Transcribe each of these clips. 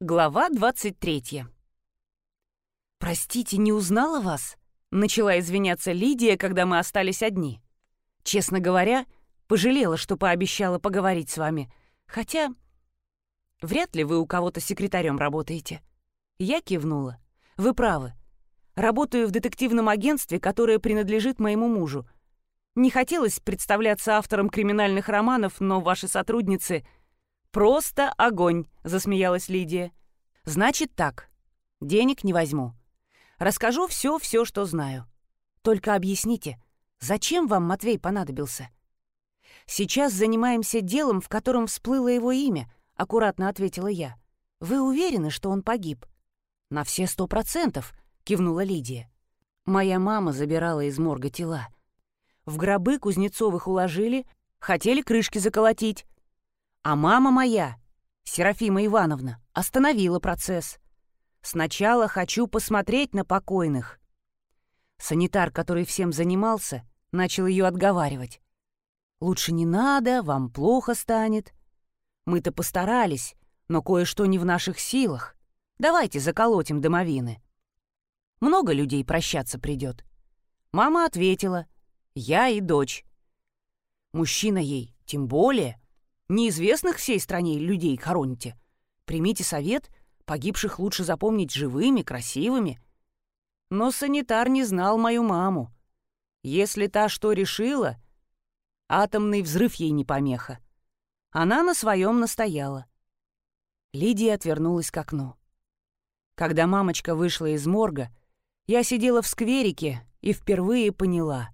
Глава 23. «Простите, не узнала вас?» — начала извиняться Лидия, когда мы остались одни. Честно говоря, пожалела, что пообещала поговорить с вами. Хотя вряд ли вы у кого-то секретарем работаете. Я кивнула. Вы правы. Работаю в детективном агентстве, которое принадлежит моему мужу. Не хотелось представляться автором криминальных романов, но ваши сотрудницы «Просто огонь», — засмеялась Лидия. «Значит так. Денег не возьму. Расскажу все-все, что знаю. Только объясните, зачем вам Матвей понадобился?» «Сейчас занимаемся делом, в котором всплыло его имя», — аккуратно ответила я. «Вы уверены, что он погиб?» «На все сто процентов», — кивнула Лидия. «Моя мама забирала из морга тела. В гробы Кузнецовых уложили, хотели крышки заколотить, а мама моя, Серафима Ивановна, остановила процесс. Сначала хочу посмотреть на покойных. Санитар, который всем занимался, начал ее отговаривать. «Лучше не надо, вам плохо станет. Мы-то постарались, но кое-что не в наших силах. Давайте заколотим домовины. Много людей прощаться придет». Мама ответила, «Я и дочь». Мужчина ей, тем более, Неизвестных всей стране людей хороните. Примите совет, погибших лучше запомнить живыми, красивыми. Но санитар не знал мою маму. Если та что решила, атомный взрыв ей не помеха. Она на своем настояла. Лидия отвернулась к окну. Когда мамочка вышла из морга, я сидела в скверике и впервые поняла.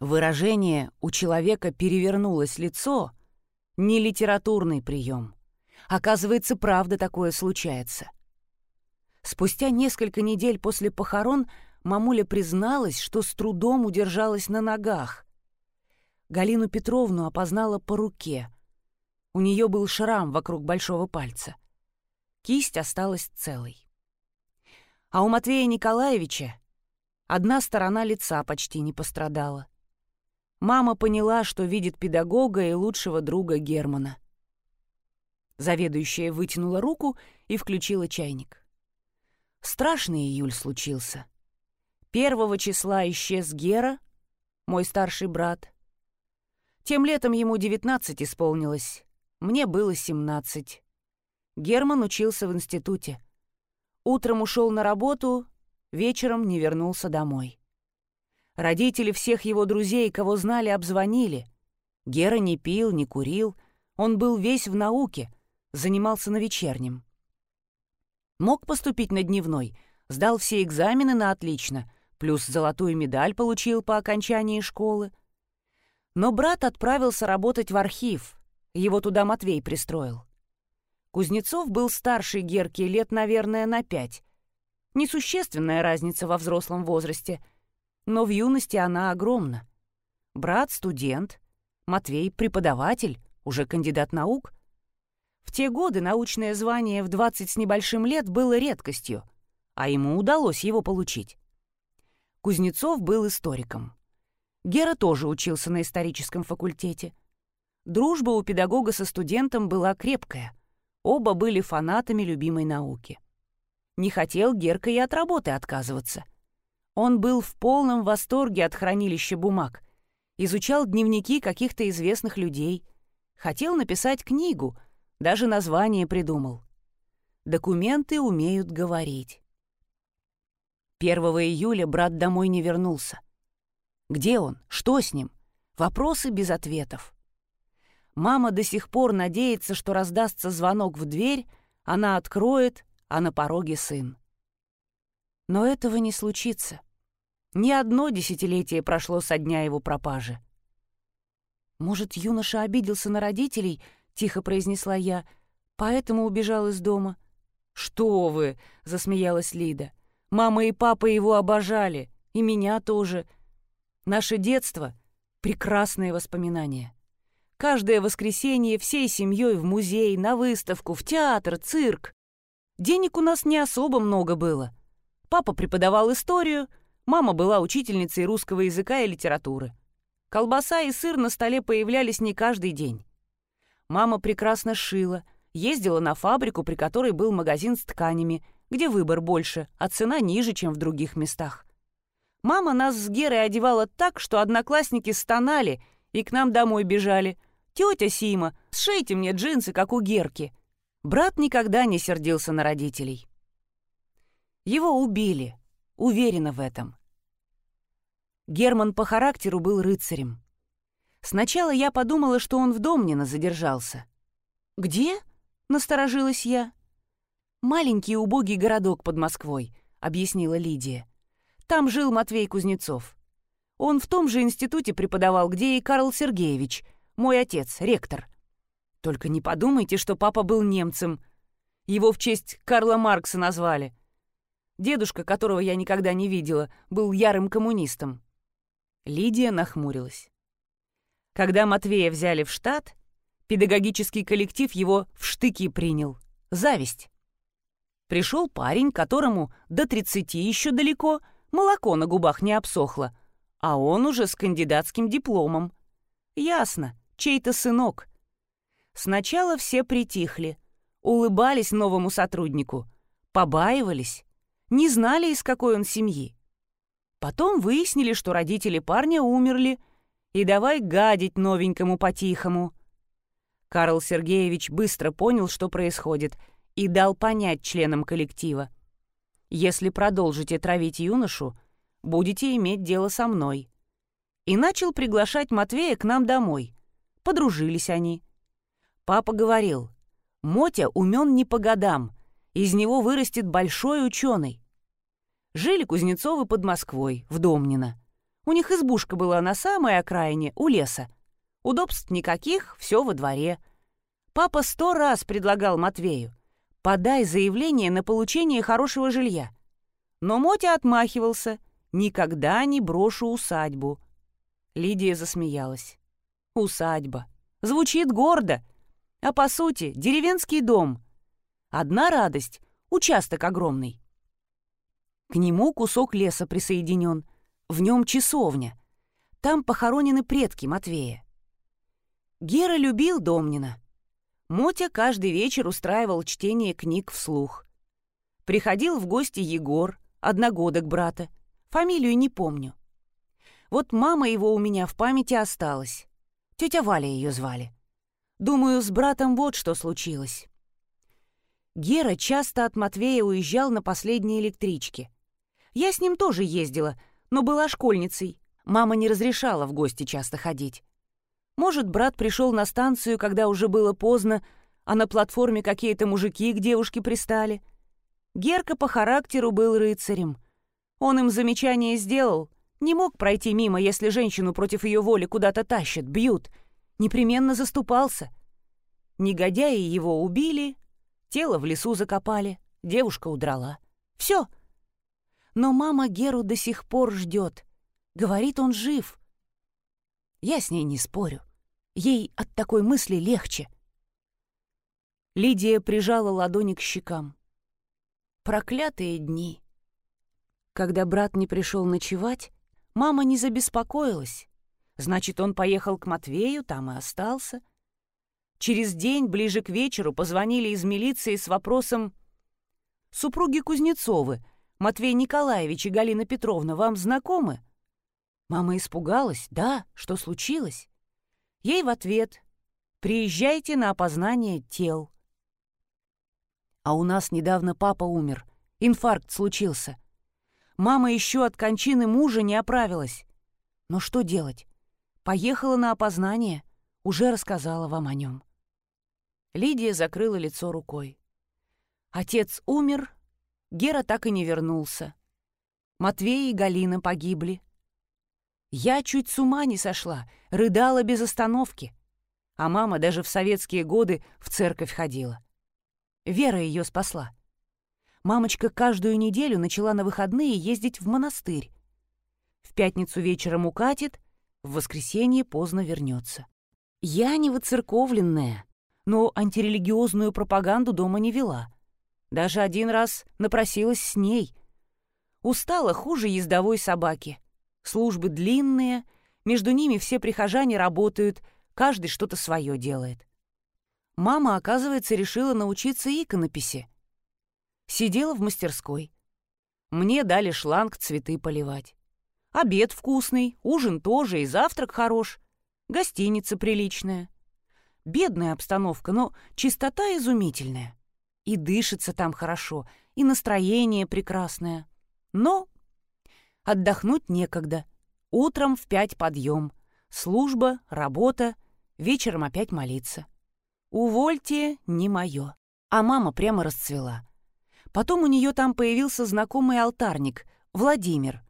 Выражение «у человека перевернулось лицо» Не литературный прием. Оказывается, правда такое случается. Спустя несколько недель после похорон мамуля призналась, что с трудом удержалась на ногах. Галину Петровну опознала по руке. У нее был шрам вокруг большого пальца. Кисть осталась целой. А у Матвея Николаевича одна сторона лица почти не пострадала. Мама поняла, что видит педагога и лучшего друга Германа. Заведующая вытянула руку и включила чайник. Страшный июль случился. Первого числа исчез Гера, мой старший брат. Тем летом ему девятнадцать исполнилось, мне было семнадцать. Герман учился в институте. Утром ушел на работу, вечером не вернулся домой. Родители всех его друзей, кого знали, обзвонили. Гера не пил, не курил, он был весь в науке, занимался на вечернем. Мог поступить на дневной, сдал все экзамены на отлично, плюс золотую медаль получил по окончании школы. Но брат отправился работать в архив, его туда Матвей пристроил. Кузнецов был старше Герки лет, наверное, на пять. Несущественная разница во взрослом возрасте — но в юности она огромна. Брат — студент, Матвей — преподаватель, уже кандидат наук. В те годы научное звание в 20 с небольшим лет было редкостью, а ему удалось его получить. Кузнецов был историком. Гера тоже учился на историческом факультете. Дружба у педагога со студентом была крепкая. Оба были фанатами любимой науки. Не хотел Герка и от работы отказываться — он был в полном восторге от хранилища бумаг, изучал дневники каких-то известных людей, хотел написать книгу, даже название придумал. Документы умеют говорить. 1 июля брат домой не вернулся. Где он? Что с ним? Вопросы без ответов. Мама до сих пор надеется, что раздастся звонок в дверь, она откроет, а на пороге сын. Но этого не случится. Ни одно десятилетие прошло со дня его пропажи. «Может, юноша обиделся на родителей?» — тихо произнесла я. «Поэтому убежал из дома». «Что вы!» — засмеялась Лида. «Мама и папа его обожали, и меня тоже. Наше детство — прекрасные воспоминания. Каждое воскресенье всей семьей в музей, на выставку, в театр, цирк. Денег у нас не особо много было. Папа преподавал историю, Мама была учительницей русского языка и литературы. Колбаса и сыр на столе появлялись не каждый день. Мама прекрасно шила, ездила на фабрику, при которой был магазин с тканями, где выбор больше, а цена ниже, чем в других местах. Мама нас с Герой одевала так, что одноклассники стонали и к нам домой бежали. «Тетя Сима, сшейте мне джинсы, как у Герки». Брат никогда не сердился на родителей. Его убили, уверена в этом. Герман по характеру был рыцарем. Сначала я подумала, что он в Домнино задержался. «Где?» — насторожилась я. «Маленький убогий городок под Москвой», — объяснила Лидия. «Там жил Матвей Кузнецов. Он в том же институте преподавал, где и Карл Сергеевич, мой отец, ректор. Только не подумайте, что папа был немцем. Его в честь Карла Маркса назвали. Дедушка, которого я никогда не видела, был ярым коммунистом. Лидия нахмурилась. Когда Матвея взяли в штат, педагогический коллектив его в штыки принял. Зависть. Пришел парень, которому до 30 еще далеко, молоко на губах не обсохло, а он уже с кандидатским дипломом. Ясно, чей-то сынок. Сначала все притихли, улыбались новому сотруднику, побаивались, не знали, из какой он семьи. Потом выяснили, что родители парня умерли, и давай гадить новенькому по-тихому. Карл Сергеевич быстро понял, что происходит, и дал понять членам коллектива. «Если продолжите травить юношу, будете иметь дело со мной». И начал приглашать Матвея к нам домой. Подружились они. Папа говорил, «Мотя умен не по годам, из него вырастет большой ученый. Жили Кузнецовы под Москвой, в Домнино. У них избушка была на самой окраине, у леса. Удобств никаких, все во дворе. Папа сто раз предлагал Матвею. «Подай заявление на получение хорошего жилья». Но Мотя отмахивался. «Никогда не брошу усадьбу». Лидия засмеялась. «Усадьба. Звучит гордо. А по сути, деревенский дом. Одна радость — участок огромный. К нему кусок леса присоединен, в нем часовня. Там похоронены предки Матвея. Гера любил Домнина. Мотя каждый вечер устраивал чтение книг вслух. Приходил в гости Егор, одногодок брата. Фамилию не помню. Вот мама его у меня в памяти осталась. Тетя Валя ее звали. Думаю, с братом вот что случилось. Гера часто от Матвея уезжал на последней электричке. Я с ним тоже ездила, но была школьницей. Мама не разрешала в гости часто ходить. Может, брат пришел на станцию, когда уже было поздно, а на платформе какие-то мужики к девушке пристали. Герка по характеру был рыцарем. Он им замечание сделал. Не мог пройти мимо, если женщину против ее воли куда-то тащат, бьют. Непременно заступался. Негодяи его убили, тело в лесу закопали, девушка удрала. Все, но мама Геру до сих пор ждет. Говорит, он жив. Я с ней не спорю. Ей от такой мысли легче. Лидия прижала ладони к щекам. Проклятые дни. Когда брат не пришел ночевать, мама не забеспокоилась. Значит, он поехал к Матвею, там и остался. Через день, ближе к вечеру, позвонили из милиции с вопросом «Супруги Кузнецовы, Матвей Николаевич и Галина Петровна вам знакомы?» Мама испугалась. «Да, что случилось?» Ей в ответ «Приезжайте на опознание тел». А у нас недавно папа умер. Инфаркт случился. Мама еще от кончины мужа не оправилась. Но что делать? Поехала на опознание, уже рассказала вам о нем. Лидия закрыла лицо рукой. Отец умер, Гера так и не вернулся. Матвей и Галина погибли. Я чуть с ума не сошла, рыдала без остановки. А мама даже в советские годы в церковь ходила. Вера ее спасла. Мамочка каждую неделю начала на выходные ездить в монастырь. В пятницу вечером укатит, в воскресенье поздно вернется. Я не воцерковленная, но антирелигиозную пропаганду дома не вела — даже один раз напросилась с ней. Устала хуже ездовой собаки. Службы длинные, между ними все прихожане работают, каждый что-то свое делает. мама, оказывается, решила научиться иконописи. Сидела в мастерской. Мне дали шланг цветы поливать. Обед вкусный, ужин тоже и завтрак хорош. Гостиница приличная. Бедная обстановка, но чистота изумительная. И дышится там хорошо, и настроение прекрасное. Но отдохнуть некогда. Утром в пять подъем. Служба, работа, вечером опять молиться. Увольте, не мое. А мама прямо расцвела. Потом у нее там появился знакомый алтарник, Владимир.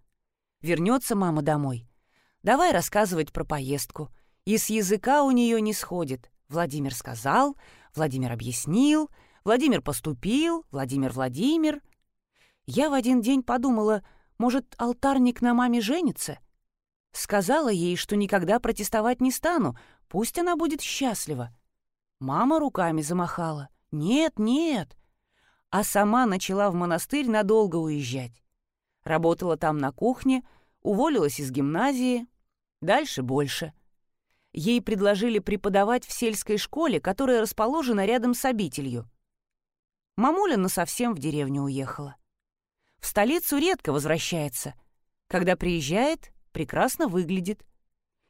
Вернется мама домой. Давай рассказывать про поездку. И с языка у нее не сходит. Владимир сказал, Владимир объяснил, Владимир поступил, Владимир Владимир. Я в один день подумала, может, алтарник на маме женится? Сказала ей, что никогда протестовать не стану, пусть она будет счастлива. Мама руками замахала. «Нет, нет!» А сама начала в монастырь надолго уезжать. Работала там на кухне, уволилась из гимназии. Дальше больше. Ей предложили преподавать в сельской школе, которая расположена рядом с обителью. Мамуля насовсем в деревню уехала. В столицу редко возвращается. Когда приезжает, прекрасно выглядит.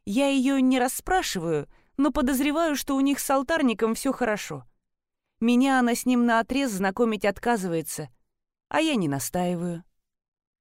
Я ее не расспрашиваю, но подозреваю, что у них с алтарником все хорошо. Меня она с ним наотрез знакомить отказывается, а я не настаиваю.